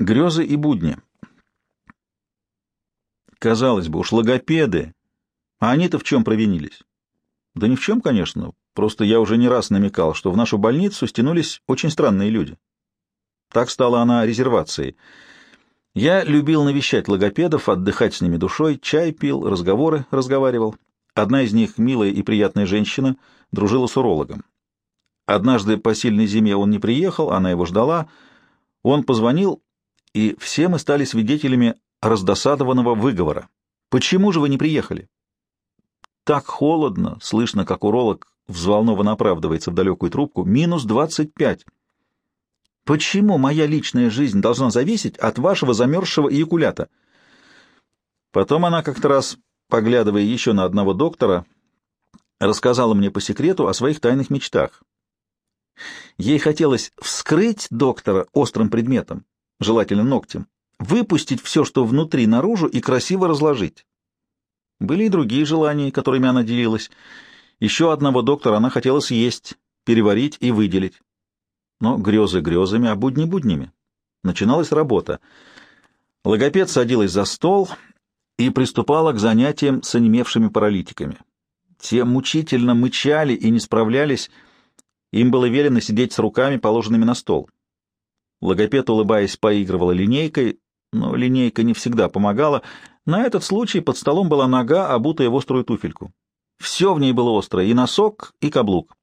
Грезы и будни. Казалось бы, уж логопеды. А они-то в чем провинились? Да ни в чем, конечно. Просто я уже не раз намекал, что в нашу больницу стянулись очень странные люди. Так стала она резервацией. Я любил навещать логопедов, отдыхать с ними душой, чай пил, разговоры разговаривал. Одна из них, милая и приятная женщина, дружила с урологом. Однажды по сильной зиме он не приехал, она его ждала. Он позвонил, и все мы стали свидетелями раздосадованного выговора. «Почему же вы не приехали?» Так холодно, слышно, как уролог взволнованно оправдывается в далекую трубку. «Минус двадцать пять». «Почему моя личная жизнь должна зависеть от вашего замерзшего эякулята?» Потом она как-то раз, поглядывая еще на одного доктора, рассказала мне по секрету о своих тайных мечтах. Ей хотелось вскрыть доктора острым предметом, желательно ногтем, выпустить все, что внутри, наружу и красиво разложить. Были и другие желания, которыми она делилась. Еще одного доктора она хотела съесть, переварить и выделить. Но грезы грезами, а будни буднями. Начиналась работа. Логопед садилась за стол и приступала к занятиям с онемевшими паралитиками. Те мучительно мычали и не справлялись, им было велено сидеть с руками, положенными на стол. Логопед, улыбаясь, поигрывала линейкой, но линейка не всегда помогала. На этот случай под столом была нога, обутая в острую туфельку. Все в ней было острое, и носок, и каблук.